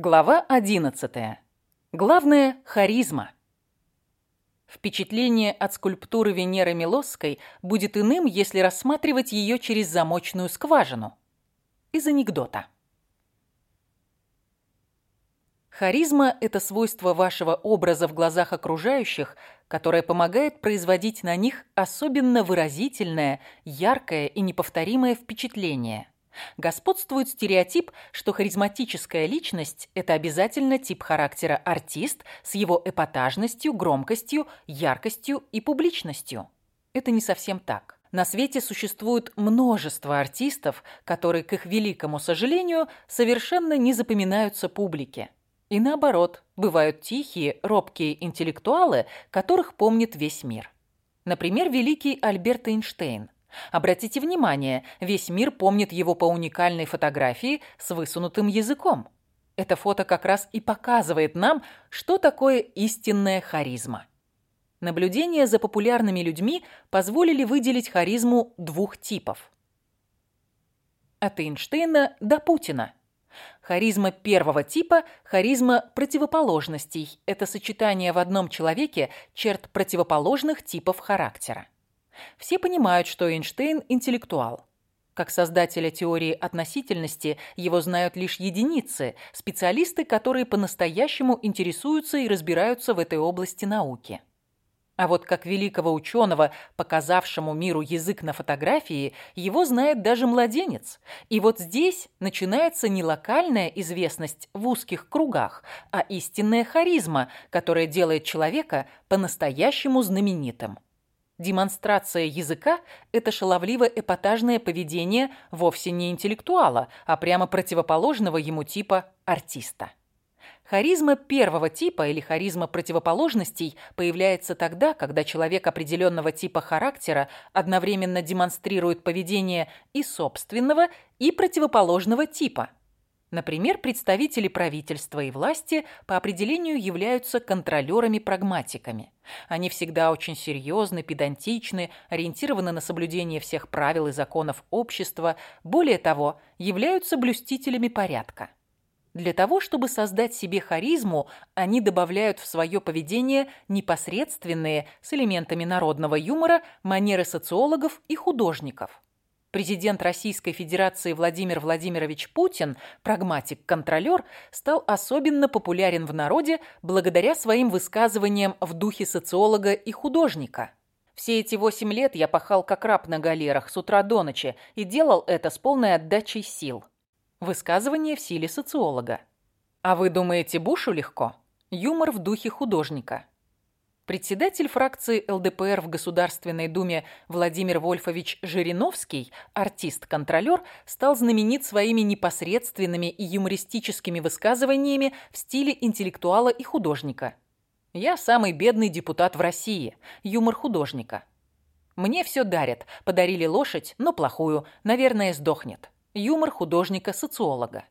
Глава 11. Главное – харизма. Впечатление от скульптуры Венеры Милосской будет иным, если рассматривать ее через замочную скважину. Из анекдота. Харизма – это свойство вашего образа в глазах окружающих, которое помогает производить на них особенно выразительное, яркое и неповторимое впечатление – Господствует стереотип, что харизматическая личность – это обязательно тип характера артист с его эпатажностью, громкостью, яркостью и публичностью. Это не совсем так. На свете существует множество артистов, которые, к их великому сожалению, совершенно не запоминаются публике. И наоборот, бывают тихие, робкие интеллектуалы, которых помнит весь мир. Например, великий Альберт Эйнштейн – Обратите внимание, весь мир помнит его по уникальной фотографии с высунутым языком. Это фото как раз и показывает нам, что такое истинная харизма. Наблюдения за популярными людьми позволили выделить харизму двух типов. От Эйнштейна до Путина. Харизма первого типа – харизма противоположностей. Это сочетание в одном человеке черт противоположных типов характера. Все понимают, что Эйнштейн – интеллектуал. Как создателя теории относительности его знают лишь единицы, специалисты, которые по-настоящему интересуются и разбираются в этой области науки. А вот как великого ученого, показавшему миру язык на фотографии, его знает даже младенец. И вот здесь начинается не локальная известность в узких кругах, а истинная харизма, которая делает человека по-настоящему знаменитым. Демонстрация языка – это шаловливо-эпатажное поведение вовсе не интеллектуала, а прямо противоположного ему типа артиста. Харизма первого типа или харизма противоположностей появляется тогда, когда человек определенного типа характера одновременно демонстрирует поведение и собственного, и противоположного типа – Например, представители правительства и власти по определению являются контролерами-прагматиками. Они всегда очень серьезны, педантичны, ориентированы на соблюдение всех правил и законов общества, более того, являются блюстителями порядка. Для того, чтобы создать себе харизму, они добавляют в свое поведение непосредственные, с элементами народного юмора, манеры социологов и художников – Президент Российской Федерации Владимир Владимирович Путин, прагматик-контролер, стал особенно популярен в народе благодаря своим высказываниям в духе социолога и художника. Все эти восемь лет я пахал как раб на галерах с утра до ночи и делал это с полной отдачей сил. Высказывание в силе социолога. А вы думаете, Бушу легко? Юмор в духе художника. Председатель фракции ЛДПР в Государственной Думе Владимир Вольфович Жириновский, артист-контролер, стал знаменит своими непосредственными и юмористическими высказываниями в стиле интеллектуала и художника. «Я самый бедный депутат в России. Юмор художника. Мне все дарят. Подарили лошадь, но плохую. Наверное, сдохнет. Юмор художника-социолога.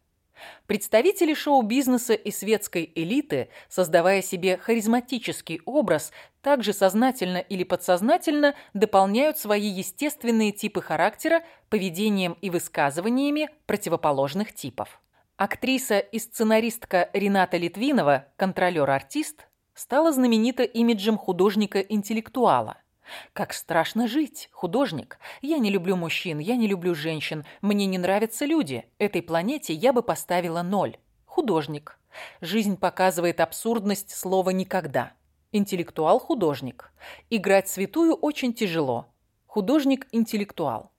Представители шоу-бизнеса и светской элиты, создавая себе харизматический образ, также сознательно или подсознательно дополняют свои естественные типы характера поведением и высказываниями противоположных типов. Актриса и сценаристка Рената Литвинова, контролер-артист, стала знаменита имиджем художника-интеллектуала – как страшно жить, художник. Я не люблю мужчин, я не люблю женщин. Мне не нравятся люди. Этой планете я бы поставила ноль. Художник. Жизнь показывает абсурдность слова «никогда». Интеллектуал-художник. Играть святую очень тяжело. Художник-интеллектуал.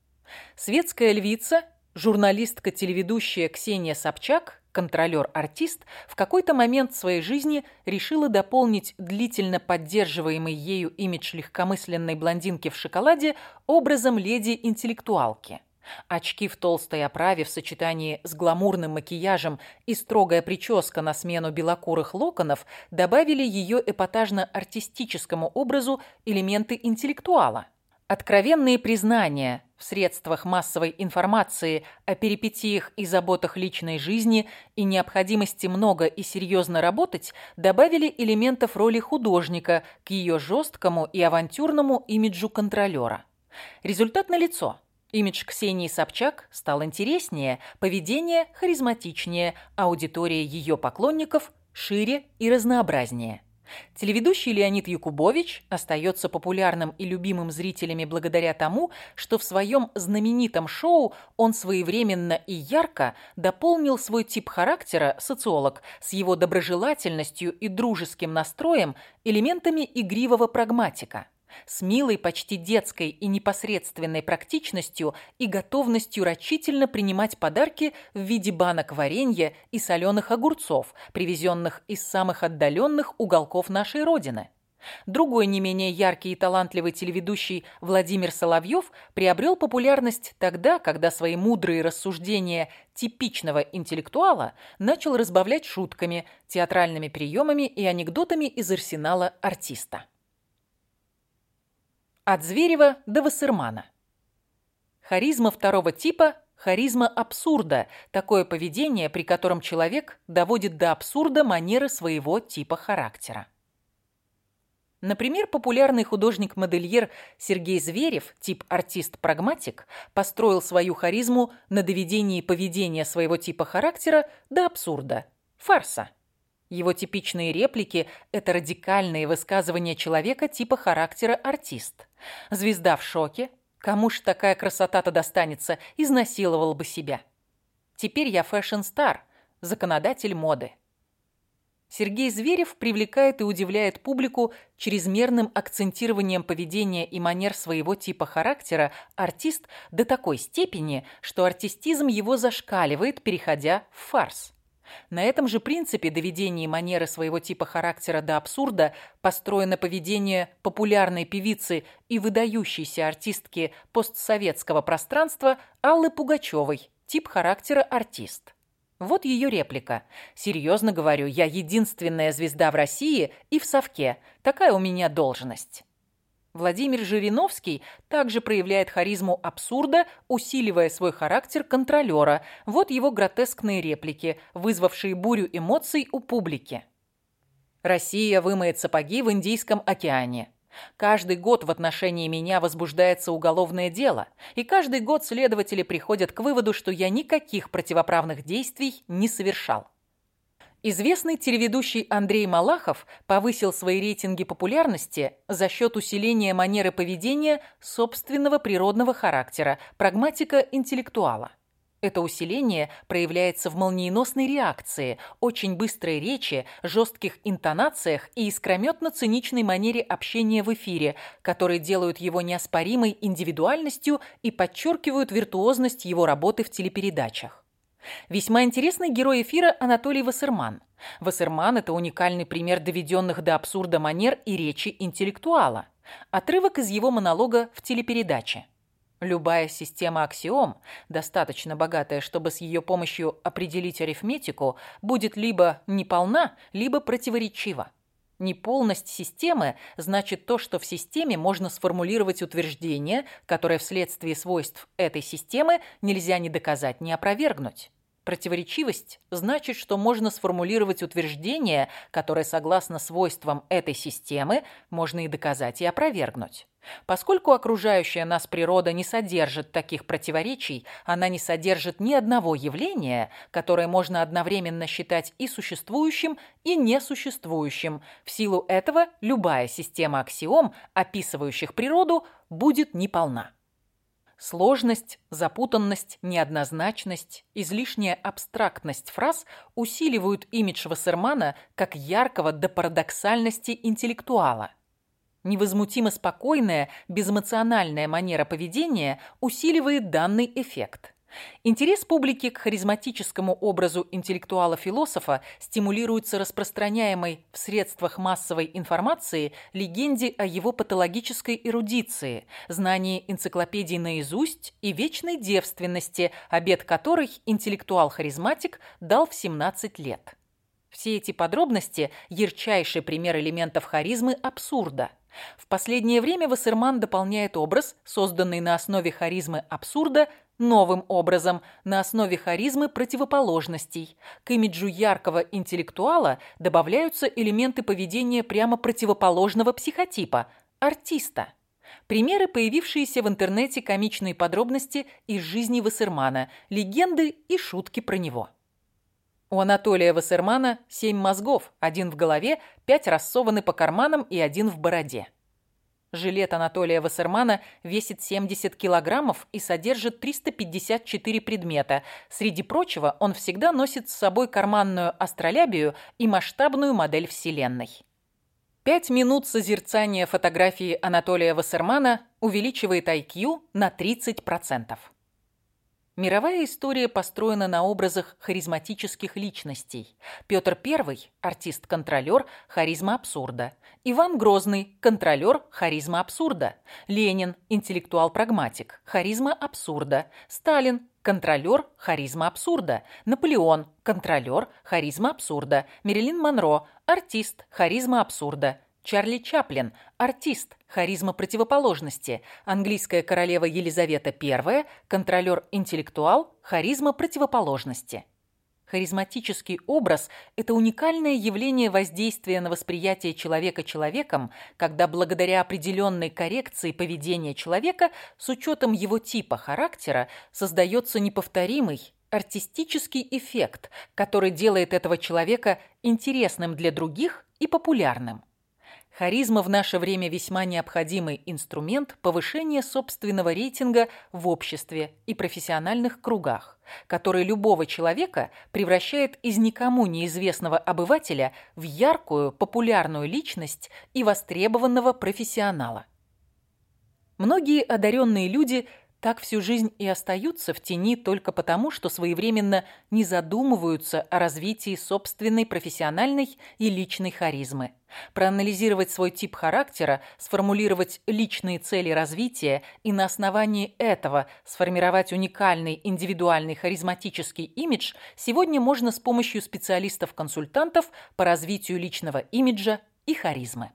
Светская львица, журналистка-телеведущая Ксения Собчак контролер-артист, в какой-то момент своей жизни решила дополнить длительно поддерживаемый ею имидж легкомысленной блондинки в шоколаде образом леди-интеллектуалки. Очки в толстой оправе в сочетании с гламурным макияжем и строгая прическа на смену белокурых локонов добавили ее эпатажно-артистическому образу элементы интеллектуала – Откровенные признания в средствах массовой информации о перипетиях и заботах личной жизни и необходимости много и серьезно работать добавили элементов роли художника к ее жесткому и авантюрному имиджу контролера. Результат налицо. Имидж Ксении Собчак стал интереснее, поведение харизматичнее, аудитория ее поклонников шире и разнообразнее. Телеведущий Леонид Якубович остается популярным и любимым зрителями благодаря тому, что в своем знаменитом шоу он своевременно и ярко дополнил свой тип характера, социолог, с его доброжелательностью и дружеским настроем элементами игривого прагматика с милой, почти детской и непосредственной практичностью и готовностью рачительно принимать подарки в виде банок варенья и соленых огурцов, привезенных из самых отдаленных уголков нашей Родины. Другой не менее яркий и талантливый телеведущий Владимир Соловьев приобрел популярность тогда, когда свои мудрые рассуждения типичного интеллектуала начал разбавлять шутками, театральными приемами и анекдотами из арсенала артиста. От Зверева до Вассермана. Харизма второго типа – харизма абсурда, такое поведение, при котором человек доводит до абсурда манеры своего типа характера. Например, популярный художник-модельер Сергей Зверев, тип артист-прагматик, построил свою харизму на доведении поведения своего типа характера до абсурда – фарса. Его типичные реплики – это радикальные высказывания человека типа характера артист. Звезда в шоке. Кому ж такая красота-то достанется, изнасиловал бы себя. Теперь я fashion star, законодатель моды. Сергей Зверев привлекает и удивляет публику чрезмерным акцентированием поведения и манер своего типа характера артист до такой степени, что артистизм его зашкаливает, переходя в фарс. На этом же принципе доведения манеры своего типа характера до абсурда построено поведение популярной певицы и выдающейся артистки постсоветского пространства Аллы Пугачевой, тип характера артист. Вот ее реплика. «Серьезно говорю, я единственная звезда в России и в Совке. Такая у меня должность». Владимир Жириновский также проявляет харизму абсурда, усиливая свой характер контролера. Вот его гротескные реплики, вызвавшие бурю эмоций у публики. Россия вымоет сапоги в Индийском океане. Каждый год в отношении меня возбуждается уголовное дело, и каждый год следователи приходят к выводу, что я никаких противоправных действий не совершал. Известный телеведущий Андрей Малахов повысил свои рейтинги популярности за счет усиления манеры поведения собственного природного характера, прагматика интеллектуала. Это усиление проявляется в молниеносной реакции, очень быстрой речи, жестких интонациях и искрометно-циничной манере общения в эфире, которые делают его неоспоримой индивидуальностью и подчеркивают виртуозность его работы в телепередачах. Весьма интересный герой эфира Анатолий Вассерман. Вассерман – это уникальный пример доведенных до абсурда манер и речи интеллектуала. Отрывок из его монолога в телепередаче. Любая система аксиом, достаточно богатая, чтобы с ее помощью определить арифметику, будет либо неполна, либо противоречива. Неполность системы значит то, что в системе можно сформулировать утверждение, которое вследствие свойств этой системы нельзя ни доказать, ни опровергнуть. Противоречивость значит, что можно сформулировать утверждение, которое, согласно свойствам этой системы, можно и доказать, и опровергнуть. Поскольку окружающая нас природа не содержит таких противоречий, она не содержит ни одного явления, которое можно одновременно считать и существующим, и несуществующим. В силу этого любая система аксиом, описывающих природу, будет неполна. Сложность, запутанность, неоднозначность, излишняя абстрактность фраз усиливают имидж Вассермана как яркого до парадоксальности интеллектуала. Невозмутимо спокойная, безэмоциональная манера поведения усиливает данный эффект – Интерес публики к харизматическому образу интеллектуала-философа стимулируется распространяемой в средствах массовой информации легенде о его патологической эрудиции, знании энциклопедий наизусть и вечной девственности, обет которой интеллектуал-харизматик дал в 17 лет. Все эти подробности – ярчайший пример элементов харизмы абсурда. В последнее время Вассерман дополняет образ, созданный на основе харизмы абсурда, новым образом, на основе харизмы противоположностей. К имиджу яркого интеллектуала добавляются элементы поведения прямо противоположного психотипа – артиста. Примеры, появившиеся в интернете комичные подробности из жизни Вассермана, легенды и шутки про него. У Анатолия Вассермана семь мозгов, один в голове, пять рассованы по карманам и один в бороде. Жилет Анатолия Вассермана весит 70 килограммов и содержит 354 предмета. Среди прочего, он всегда носит с собой карманную астролябию и масштабную модель Вселенной. Пять минут созерцания фотографии Анатолия Вассермана увеличивает IQ на 30%. Мировая история построена на образах харизматических личностей. Петр I – артист-контролер, харизма абсурда. Иван Грозный – контролер, харизма абсурда. Ленин – интеллектуал-прагматик, харизма абсурда. Сталин – контролер, харизма абсурда. Наполеон – контролер, харизма абсурда. Мерилин Монро – артист, харизма абсурда. Чарли Чаплин – артист, харизма противоположности. Английская королева Елизавета I – контролер-интеллектуал, харизма противоположности. Харизматический образ – это уникальное явление воздействия на восприятие человека человеком, когда благодаря определенной коррекции поведения человека с учетом его типа характера создается неповторимый, артистический эффект, который делает этого человека интересным для других и популярным. Харизма в наше время весьма необходимый инструмент повышения собственного рейтинга в обществе и профессиональных кругах, который любого человека превращает из никому неизвестного обывателя в яркую, популярную личность и востребованного профессионала. Многие одаренные люди – так всю жизнь и остаются в тени только потому, что своевременно не задумываются о развитии собственной профессиональной и личной харизмы. Проанализировать свой тип характера, сформулировать личные цели развития и на основании этого сформировать уникальный индивидуальный харизматический имидж сегодня можно с помощью специалистов-консультантов по развитию личного имиджа и харизмы.